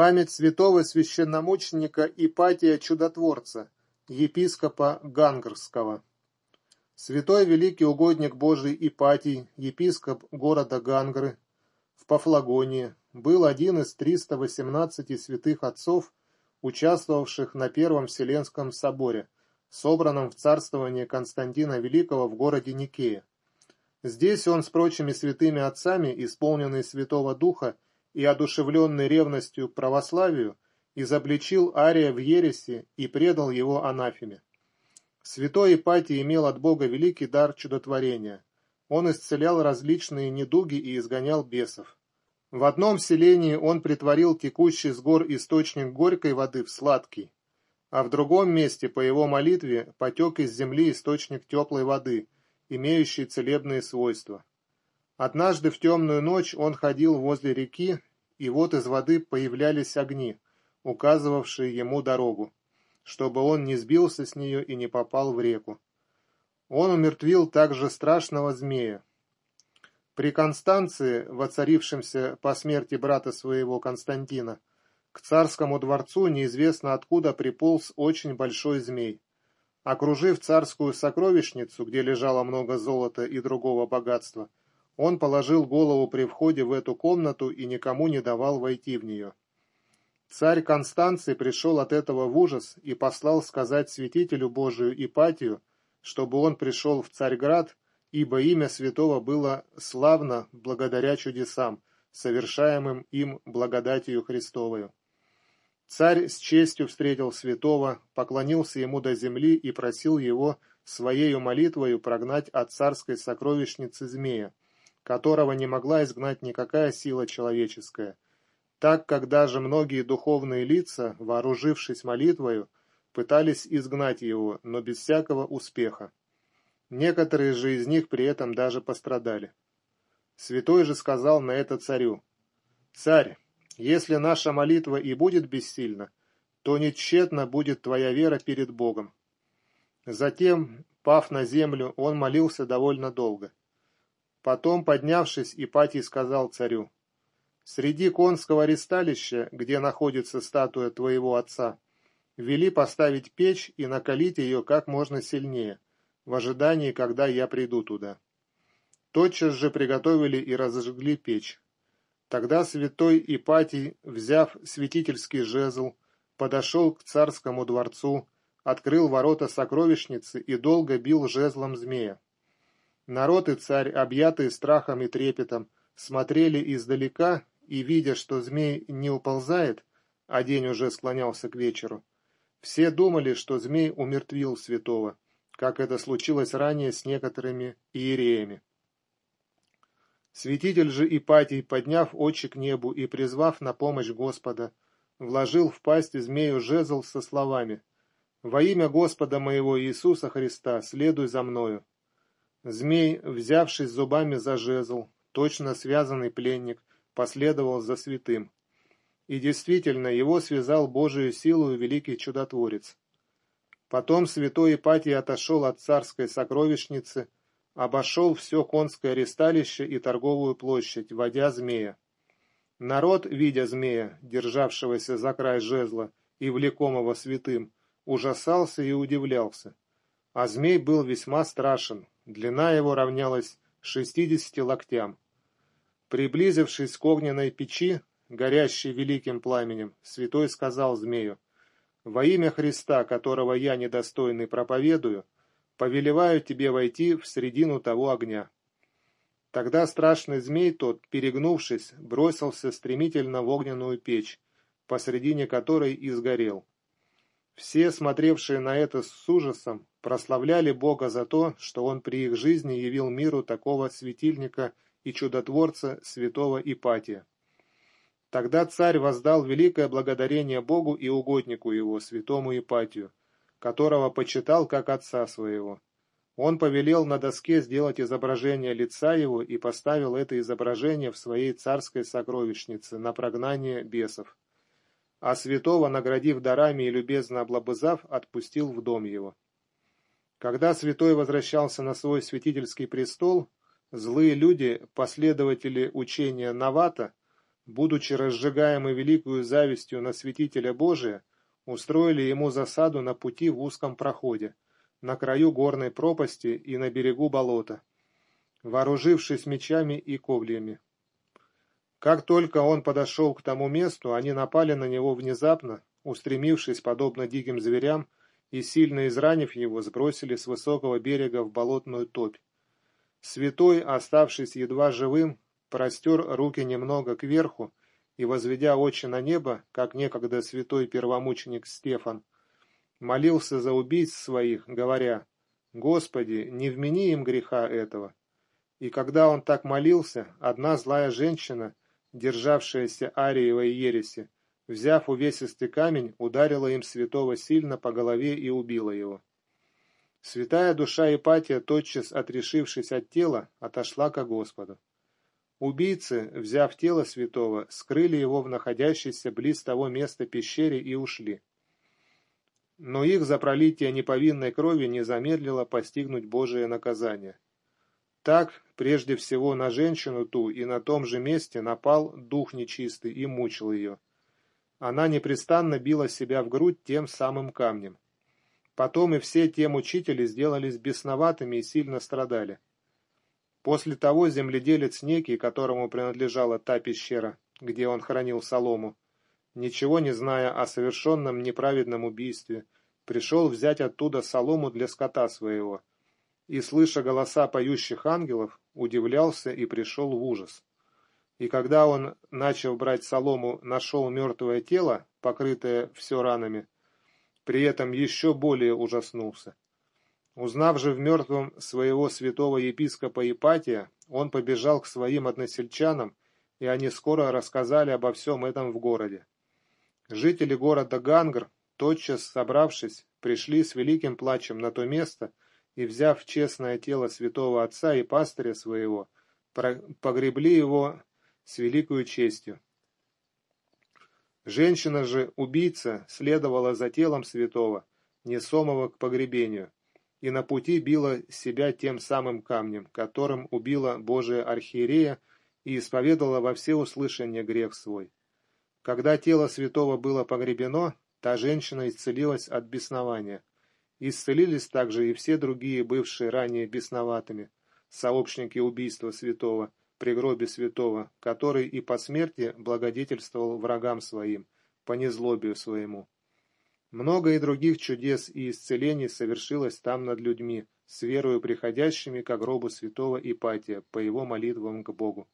Память святого священномученика Ипатия Чудотворца, епископа Гангрского. Святой великий угодник Божий Ипатий, епископ города Гангры в Пафлагонии, был один из 318 святых отцов, участвовавших на Первом Вселенском соборе, собранном в царствовании Константина Великого в городе Никея. Здесь он с прочими святыми отцами, исполненный Святого Духа и одушевленный ревностью к православию, изобличил Ария в ереси и предал его анафеме. Святой Ипатий имел от Бога великий дар чудотворения. Он исцелял различные недуги и изгонял бесов. В одном селении он притворил текущий с гор источник горькой воды в сладкий, а в другом месте по его молитве потек из земли источник теплой воды, имеющий целебные свойства. Однажды в темную ночь он ходил возле реки, и вот из воды появлялись огни, указывавшие ему дорогу, чтобы он не сбился с нее и не попал в реку. Он умертвил также страшного змея. При Констанции, воцарившемся по смерти брата своего Константина, к царскому дворцу неизвестно откуда приполз очень большой змей. Окружив царскую сокровищницу, где лежало много золота и другого богатства, он положил голову при входе в эту комнату и никому не давал войти в нее. Царь Констанций пришел от этого в ужас и послал сказать святителю Божию Ипатию, чтобы он пришел в Царьград, ибо имя святого было славно благодаря чудесам, совершаемым им благодатью Христовою. Царь с честью встретил святого, поклонился ему до земли и просил его своею молитвою прогнать от царской сокровищницы змея, которого не могла изгнать никакая сила человеческая, так как даже многие духовные лица, вооружившись молитвою, пытались изгнать его, но без всякого успеха. Некоторые же из них при этом даже пострадали. Святой же сказал на это царю, «Царь, если наша молитва и будет бессильна, то нечетна будет твоя вера перед Богом». Затем, пав на землю, он молился довольно долго. Потом, поднявшись, Ипатий сказал царю, «Среди конского ресталища, где находится статуя твоего отца, вели поставить печь и накалить ее как можно сильнее, в ожидании, когда я приду туда». Тотчас же приготовили и разожгли печь. Тогда святой Ипатий, взяв святительский жезл, подошел к царскому дворцу, открыл ворота сокровищницы и долго бил жезлом змея. Народ и царь, объятые страхом и трепетом, смотрели издалека и, видя, что змей не уползает, а день уже склонялся к вечеру, все думали, что змей умертвил святого, как это случилось ранее с некоторыми иереями. Святитель же Ипатий, подняв очи к небу и призвав на помощь Господа, вложил в пасть змею жезл со словами «Во имя Господа моего Иисуса Христа следуй за мною». Змей, взявшись зубами за жезл, точно связанный пленник, последовал за святым. И действительно, его связал Божию силу великий чудотворец. Потом святой Ипатий отошел от царской сокровищницы, обошел все конское ресталище и торговую площадь, водя змея. Народ, видя змея, державшегося за край жезла и влекомого святым, ужасался и удивлялся. А змей был весьма страшен, Длина его равнялась шестидесяти локтям. Приблизившись к огненной печи, горящей великим пламенем, святой сказал змею, «Во имя Христа, которого я недостойный проповедую, повелеваю тебе войти в середину того огня». Тогда страшный змей тот, перегнувшись, бросился стремительно в огненную печь, посредине которой и сгорел. Все, смотревшие на это с ужасом, прославляли Бога за то, что Он при их жизни явил миру такого светильника и чудотворца святого Ипатия. Тогда царь воздал великое благодарение Богу и угоднику его, святому Ипатию, которого почитал как отца своего. Он повелел на доске сделать изображение лица его и поставил это изображение в своей царской сокровищнице на прогнание бесов а святого, наградив дарами и любезно облобызав, отпустил в дом его. Когда святой возвращался на свой святительский престол, злые люди, последователи учения Навата, будучи разжигаемы великою завистью на святителя Божия, устроили ему засаду на пути в узком проходе, на краю горной пропасти и на берегу болота, вооружившись мечами и ковлями. Как только он подошел к тому месту, они напали на него внезапно, устремившись, подобно диким зверям, и, сильно изранив его, сбросили с высокого берега в болотную топь. Святой, оставшись едва живым, простер руки немного кверху и, возведя очи на небо, как некогда святой первомученик Стефан, молился за убийц своих, говоря, «Господи, не вмени им греха этого». И когда он так молился, одна злая женщина, державшаяся Ариевой ереси, взяв увесистый камень, ударила им святого сильно по голове и убила его. Святая душа Ипатия, тотчас отрешившись от тела, отошла ко Господу. Убийцы, взяв тело святого, скрыли его в находящейся близ того места пещере и ушли. Но их за пролитие неповинной крови не замедлило постигнуть Божие наказание. Так, прежде всего, на женщину ту и на том же месте напал дух нечистый и мучил ее. Она непрестанно била себя в грудь тем самым камнем. Потом и все те мучители сделались бесноватыми и сильно страдали. После того земледелец некий, которому принадлежала та пещера, где он хранил солому, ничего не зная о совершенном неправедном убийстве, пришел взять оттуда солому для скота своего, и, слыша голоса поющих ангелов, удивлялся и пришел в ужас. И когда он, начав брать солому, нашел мертвое тело, покрытое все ранами, при этом еще более ужаснулся. Узнав же в мертвом своего святого епископа Ипатия, он побежал к своим односельчанам, и они скоро рассказали обо всем этом в городе. Жители города Гангр, тотчас собравшись, пришли с великим плачем на то место и, взяв честное тело святого отца и пастыря своего, погребли его с великою честью. Женщина же, убийца, следовала за телом святого, несомого к погребению, и на пути била себя тем самым камнем, которым убила Божия архиерея и исповедала во всеуслышание грех свой. Когда тело святого было погребено, та женщина исцелилась от беснования. Исцелились также и все другие, бывшие ранее бесноватыми, сообщники убийства святого, при гробе святого, который и по смерти благодетельствовал врагам своим, по незлобию своему. Много и других чудес и исцелений совершилось там над людьми, с верою приходящими к гробу святого Ипатия, по его молитвам к Богу.